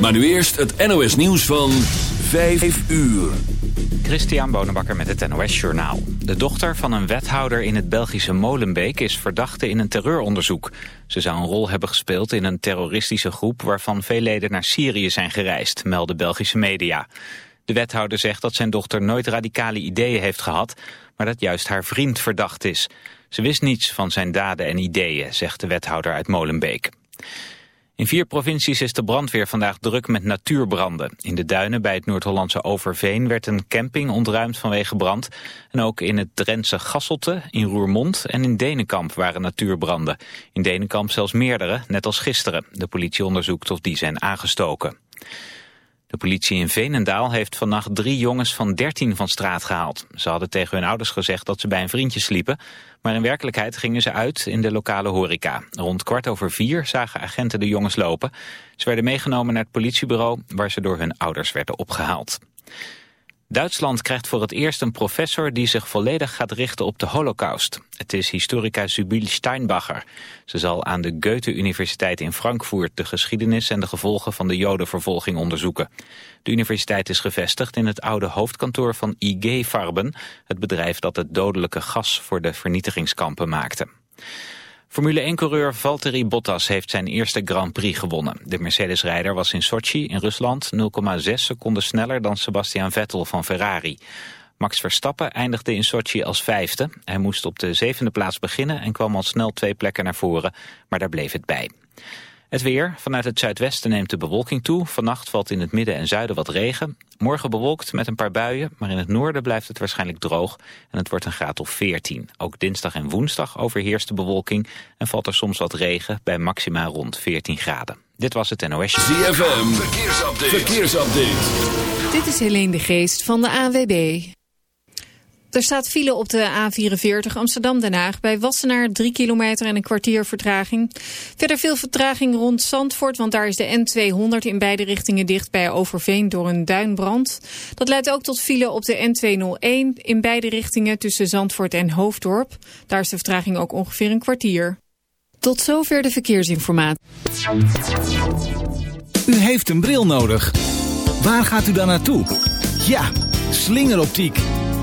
Maar nu eerst het NOS nieuws van 5 uur. Christian Bonenbakker met het NOS Journaal. De dochter van een wethouder in het Belgische Molenbeek is verdachte in een terreuronderzoek. Ze zou een rol hebben gespeeld in een terroristische groep waarvan veel leden naar Syrië zijn gereisd, melden Belgische media. De wethouder zegt dat zijn dochter nooit radicale ideeën heeft gehad, maar dat juist haar vriend verdacht is. Ze wist niets van zijn daden en ideeën, zegt de wethouder uit Molenbeek. In vier provincies is de brandweer vandaag druk met natuurbranden. In de duinen bij het Noord-Hollandse Overveen werd een camping ontruimd vanwege brand. En ook in het Drentse Gasselte, in Roermond en in Denenkamp waren natuurbranden. In Denenkamp zelfs meerdere, net als gisteren. De politie onderzoekt of die zijn aangestoken. De politie in Veenendaal heeft vannacht drie jongens van 13 van straat gehaald. Ze hadden tegen hun ouders gezegd dat ze bij een vriendje sliepen, maar in werkelijkheid gingen ze uit in de lokale horeca. Rond kwart over vier zagen agenten de jongens lopen. Ze werden meegenomen naar het politiebureau waar ze door hun ouders werden opgehaald. Duitsland krijgt voor het eerst een professor die zich volledig gaat richten op de holocaust. Het is historica Sibyl Steinbacher. Ze zal aan de Goethe-universiteit in Frankfurt de geschiedenis en de gevolgen van de jodenvervolging onderzoeken. De universiteit is gevestigd in het oude hoofdkantoor van IG Farben, het bedrijf dat het dodelijke gas voor de vernietigingskampen maakte. Formule 1-coureur Valtteri Bottas heeft zijn eerste Grand Prix gewonnen. De Mercedes-rijder was in Sochi in Rusland 0,6 seconden sneller dan Sebastian Vettel van Ferrari. Max Verstappen eindigde in Sochi als vijfde. Hij moest op de zevende plaats beginnen en kwam al snel twee plekken naar voren, maar daar bleef het bij. Het weer. Vanuit het zuidwesten neemt de bewolking toe. Vannacht valt in het midden en zuiden wat regen. Morgen bewolkt met een paar buien, maar in het noorden blijft het waarschijnlijk droog. En het wordt een graad of 14. Ook dinsdag en woensdag overheerst de bewolking en valt er soms wat regen bij maxima rond 14 graden. Dit was het NOS. ZFM. Verkeersupdate. Verkeersupdate. Dit is Helene de Geest van de AWB. Er staat file op de A44 Amsterdam-Den Haag. Bij Wassenaar 3 kilometer en een kwartier vertraging. Verder veel vertraging rond Zandvoort, want daar is de N200 in beide richtingen dicht bij Overveen door een duinbrand. Dat leidt ook tot file op de N201 in beide richtingen tussen Zandvoort en Hoofddorp. Daar is de vertraging ook ongeveer een kwartier. Tot zover de verkeersinformatie. U heeft een bril nodig. Waar gaat u dan naartoe? Ja, slingeroptiek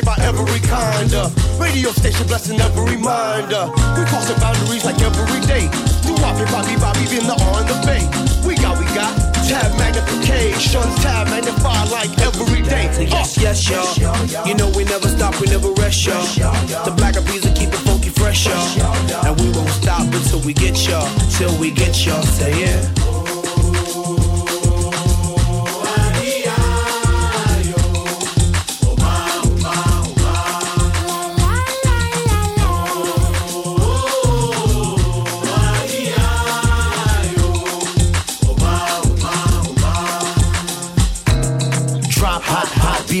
played by every kind. Uh, radio station blessing every mind. Uh, we crossing boundaries like every day. Do Bobby, Bobby, Bobby, in the on the bay. We got, we got tab magnification, tab magnify like every day. So yes, yes, y'all. You know we never stop, we never rest, y'all. The black of peas will keep it funky fresh, y'all. And we won't stop until we get y'all. Till we get y'all. Say yeah.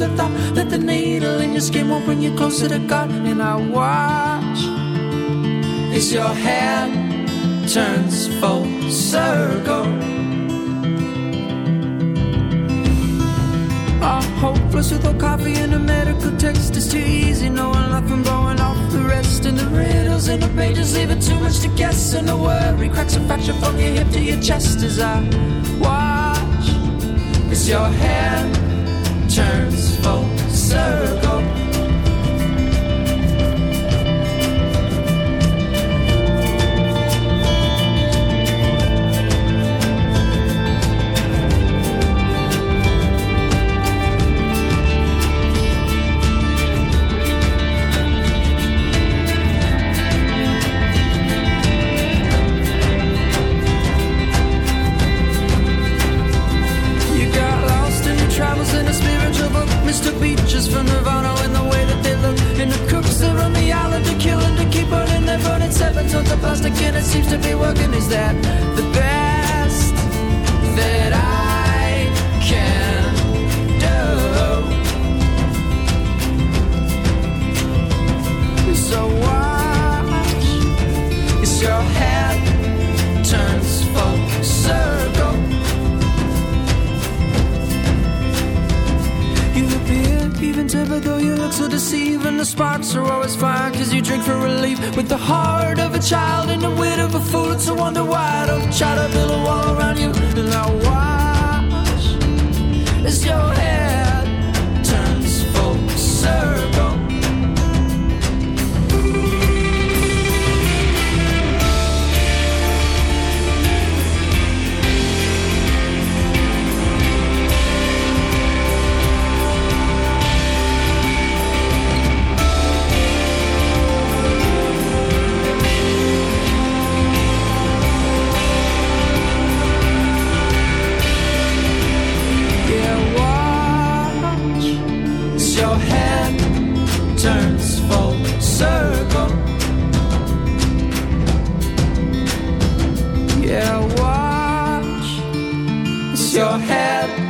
as I thought that the needle in your skin won't bring you closer to God. And I watch as your hand turns full circle. Our hopeless with no coffee and a medical text is too easy. Knowing life and blowing off the rest. And the riddles in the pages leaving too much to guess. And the worry cracks and fracture from your hip to your chest as I watch. It's your hand turns full circle. your head.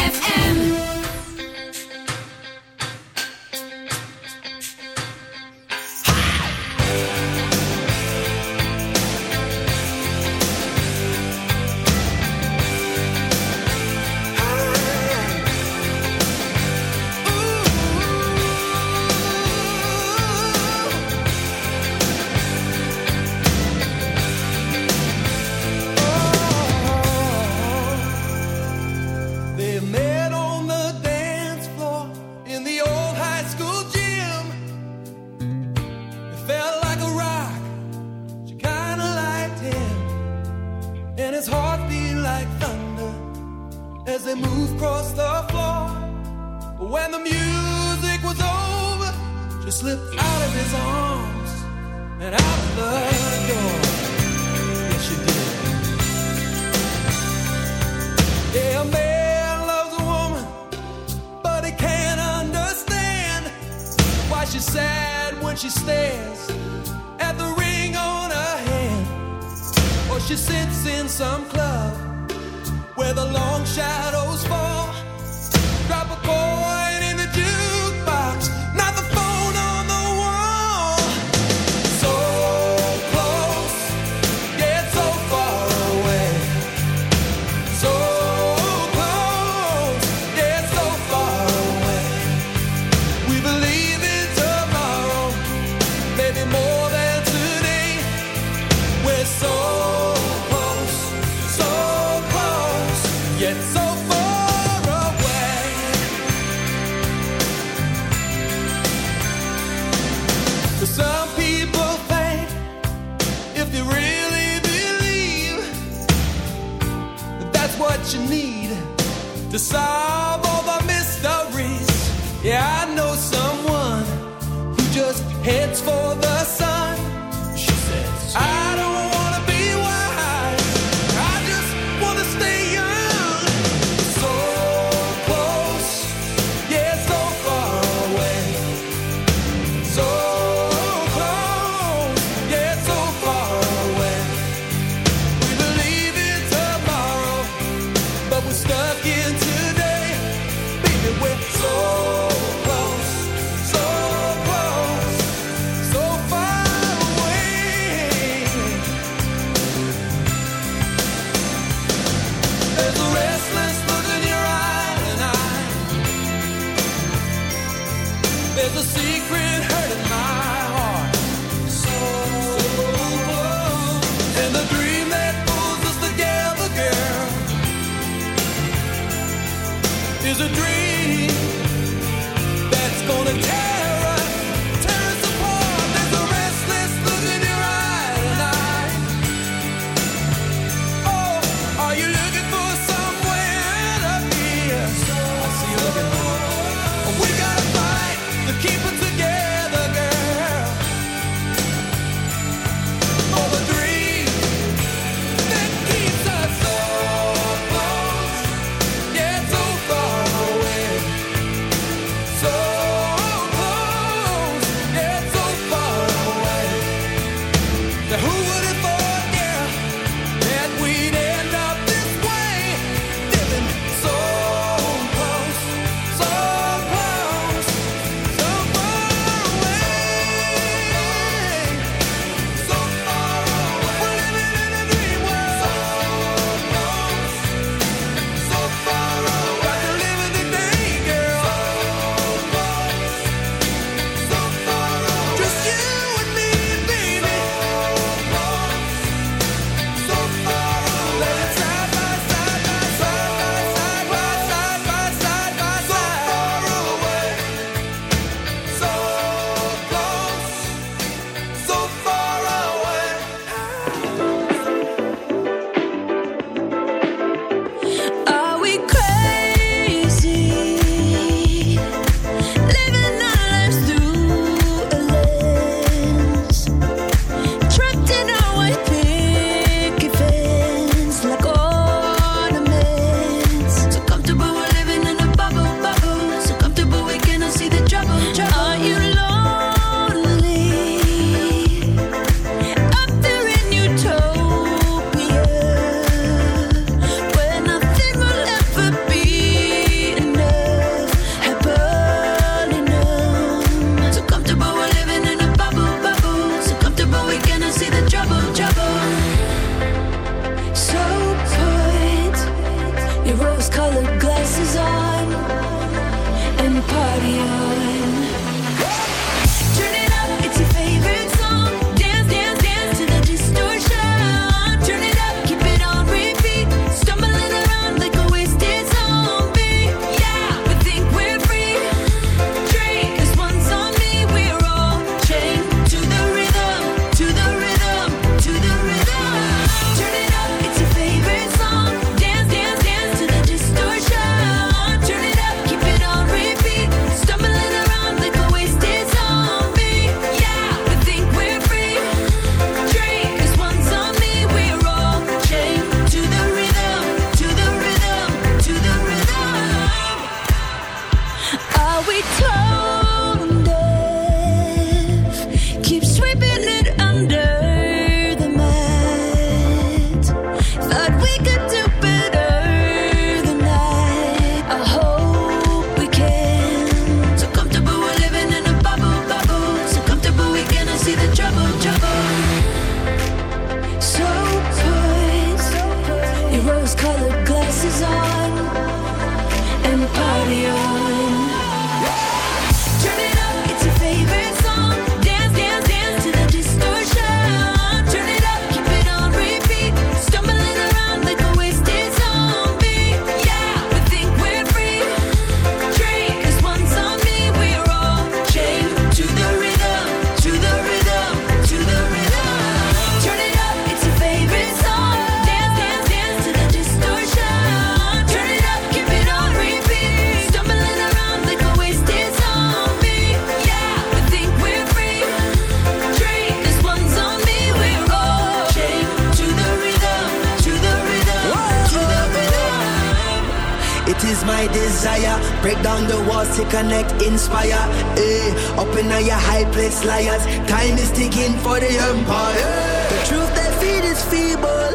Break down the walls to connect, inspire. Eh. Up in all your high place, liars. Time is ticking for the empire. The truth they feed is feeble,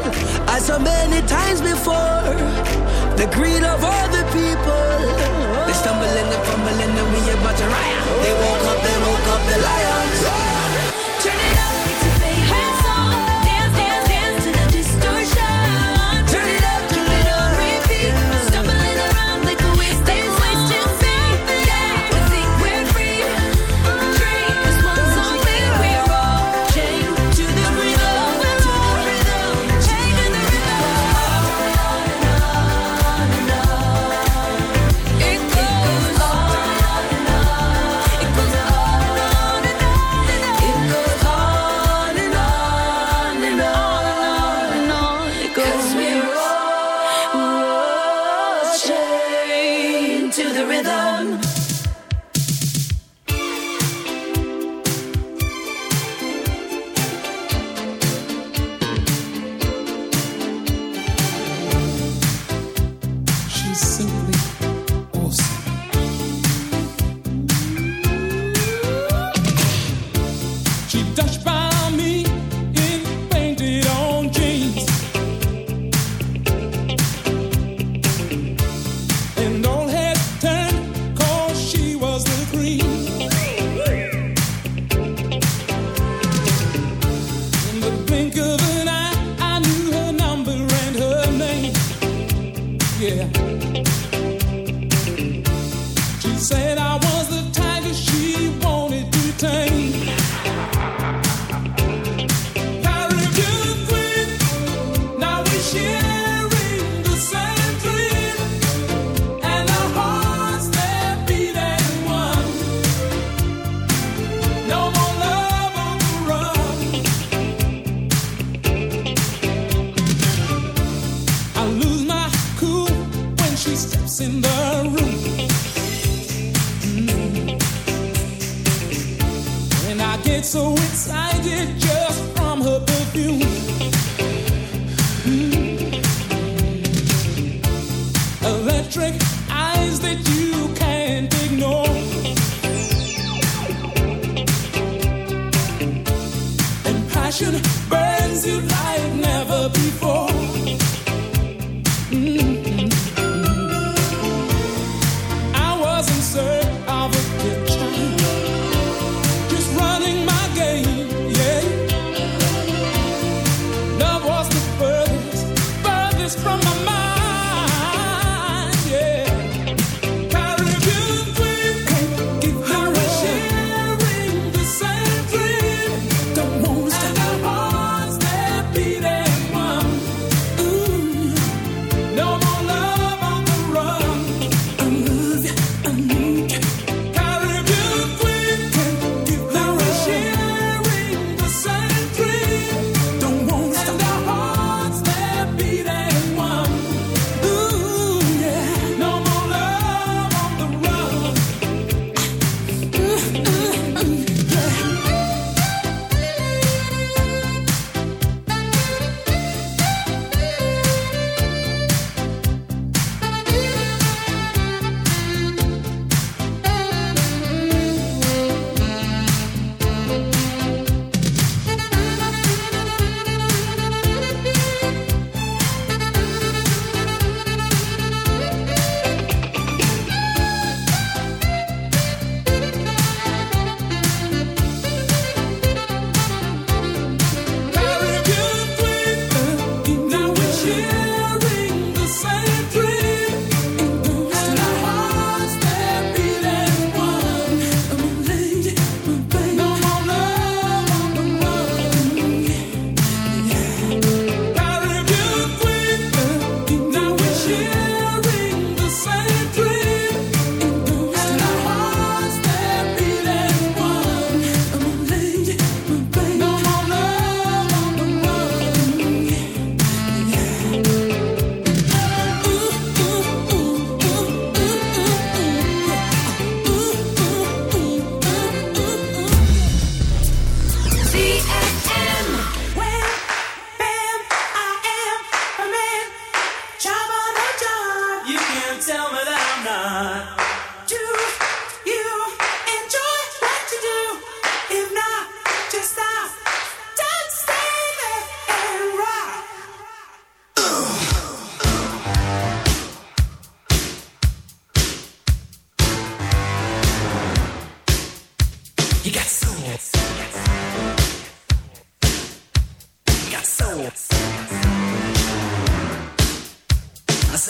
as so many times before. The greed of other people. They stumble and they fumble and we about to riot. They woke up, they woke up, the lions. yeah.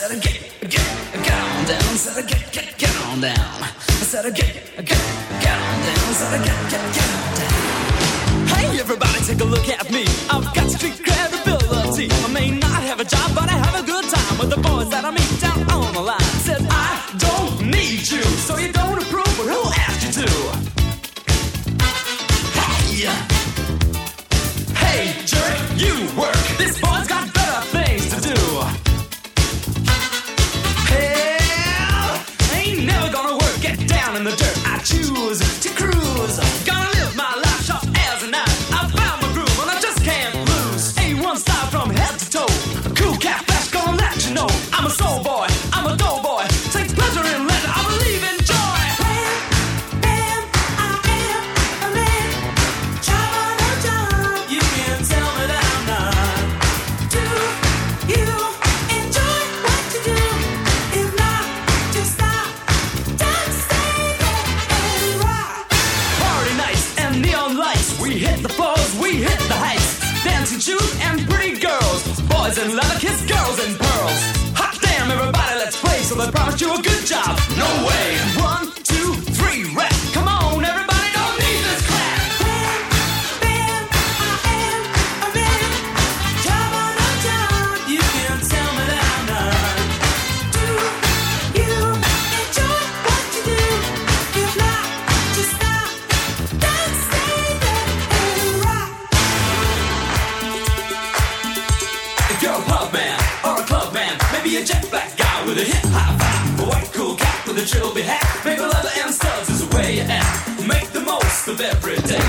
said, get, get, get on down. I said, get, get, get on down. I said, get, get, get on down. I said, get, get, get on down. Hey, everybody, take a look at me. I've got street credibility. I may not have a job, but I have every day.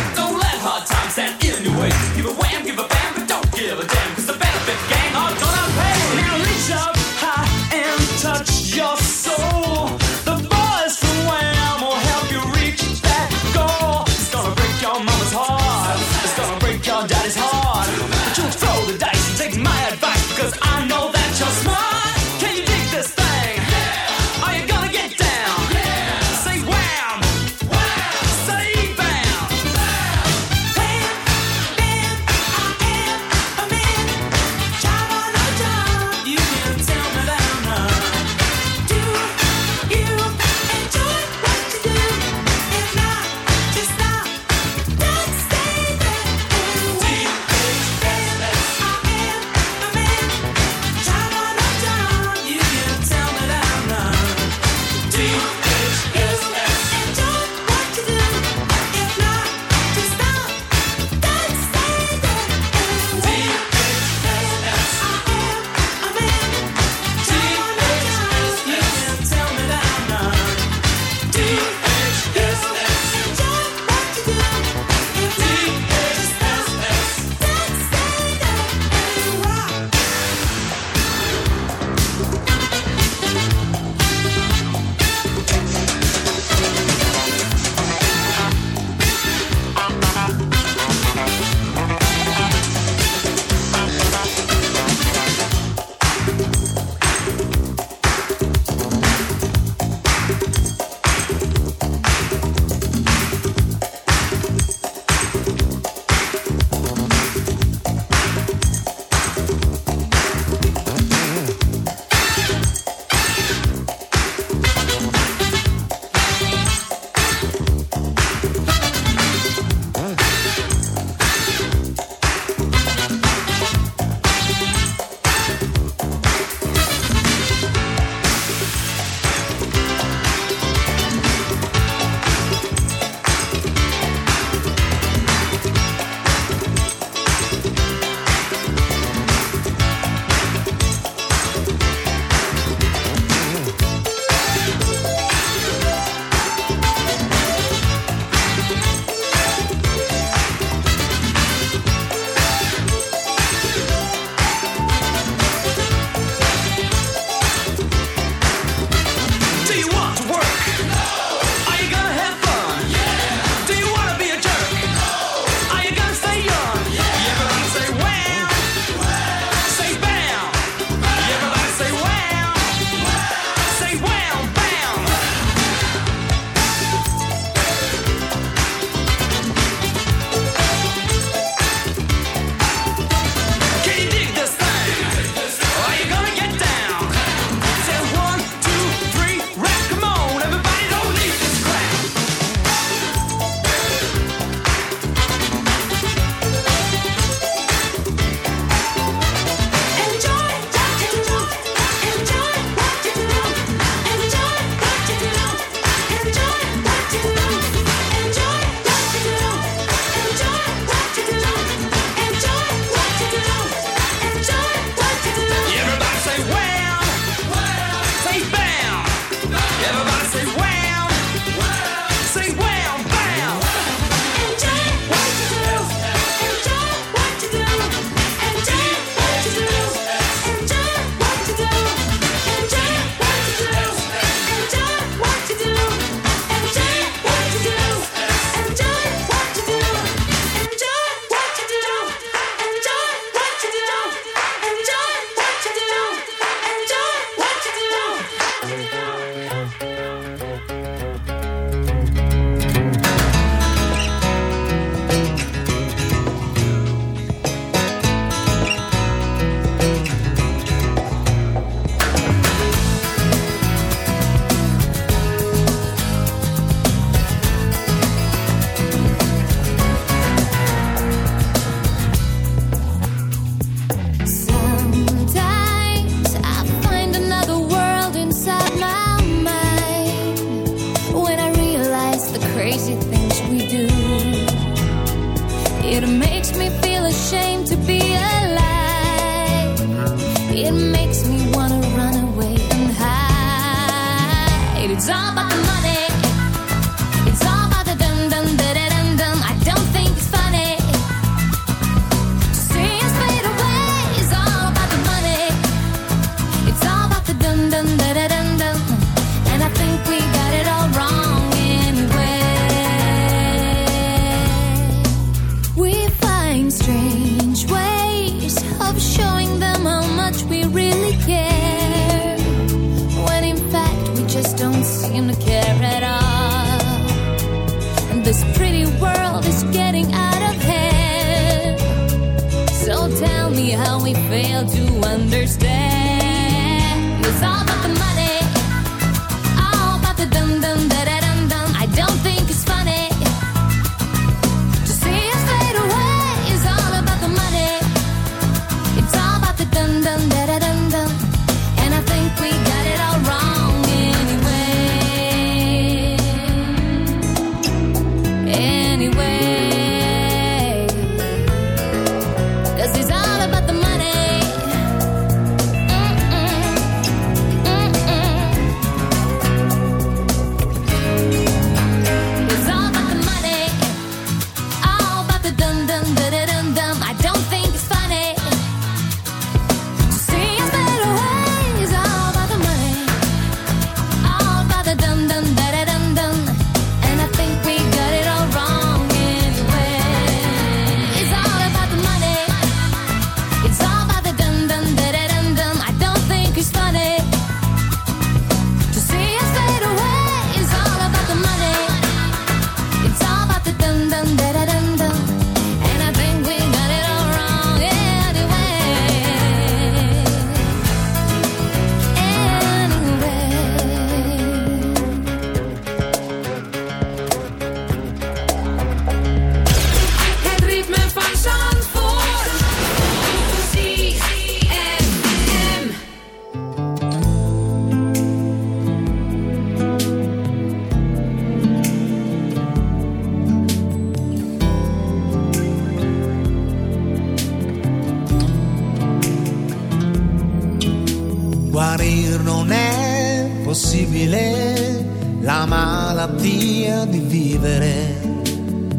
It's all the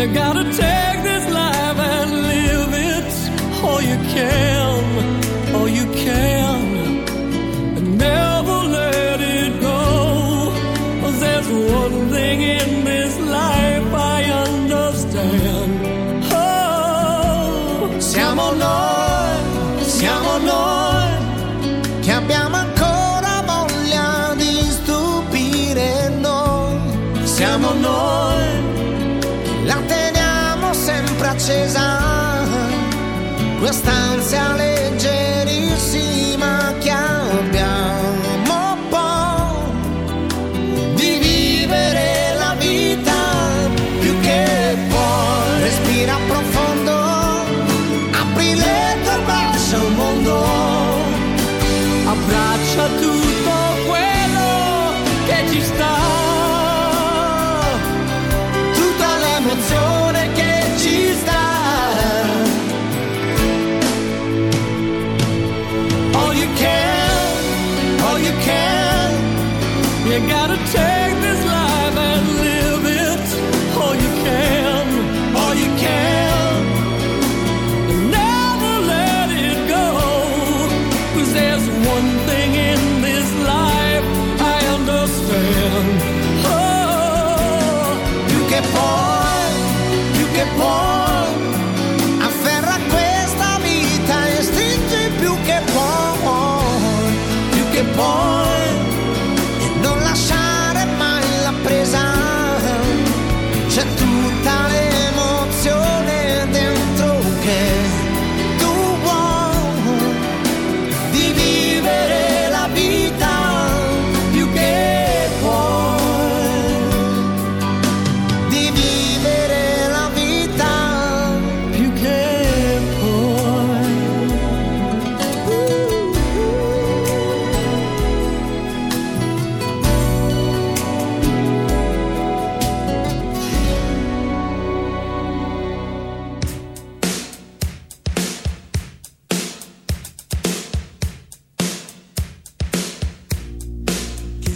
You gotta take this life and live it. All you can, all you can. And never let it go. there's one thing in this life I understand. Oh, Siamo noi, siamo noi che abbiamo ancora voglia di stupire noi. Siamo noi, la teniamo sempre accesa, quest'ansia leggerissima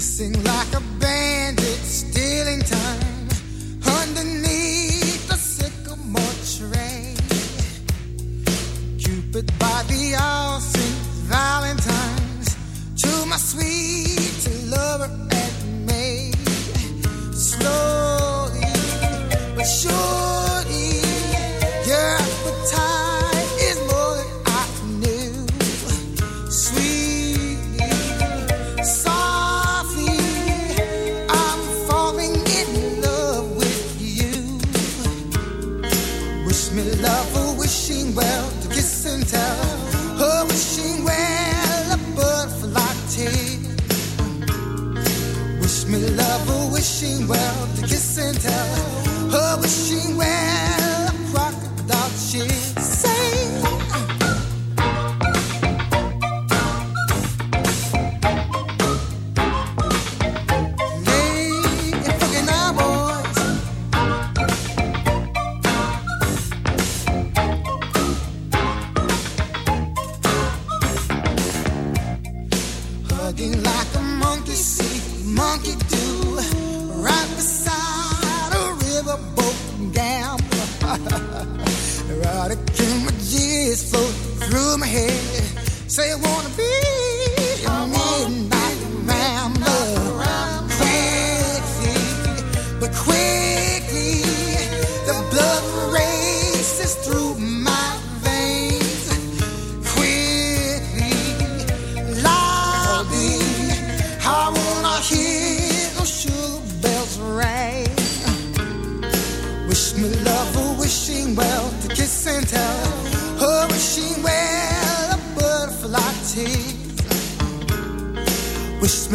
sing like a bandit. Still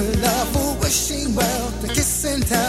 love for wishing well, the kiss and tell.